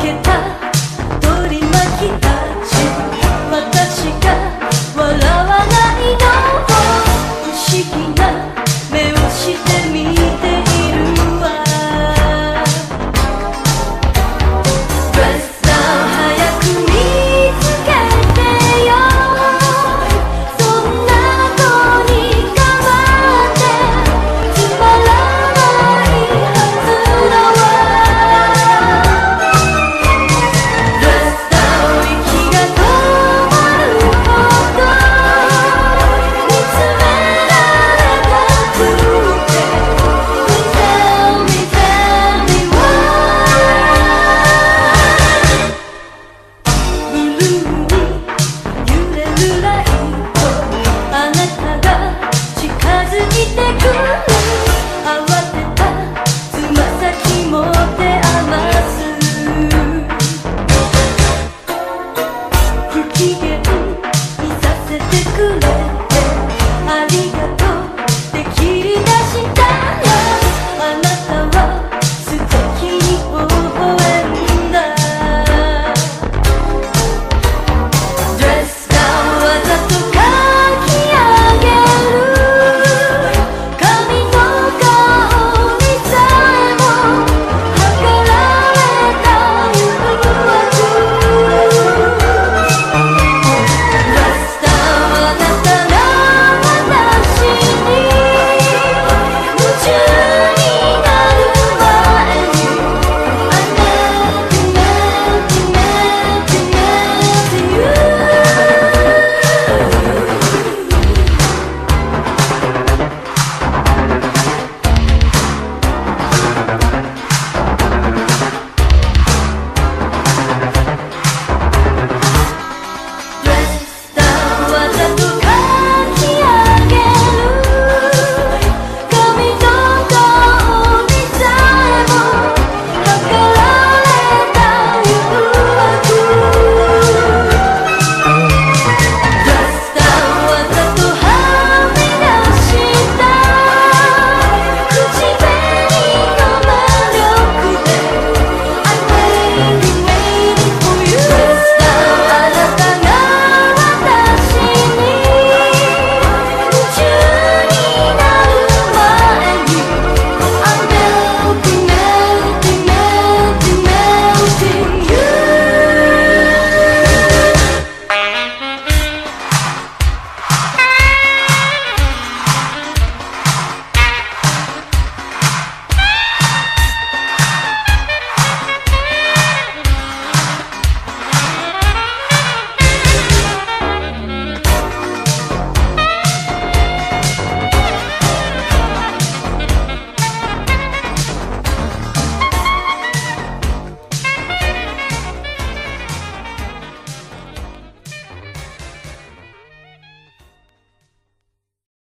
けた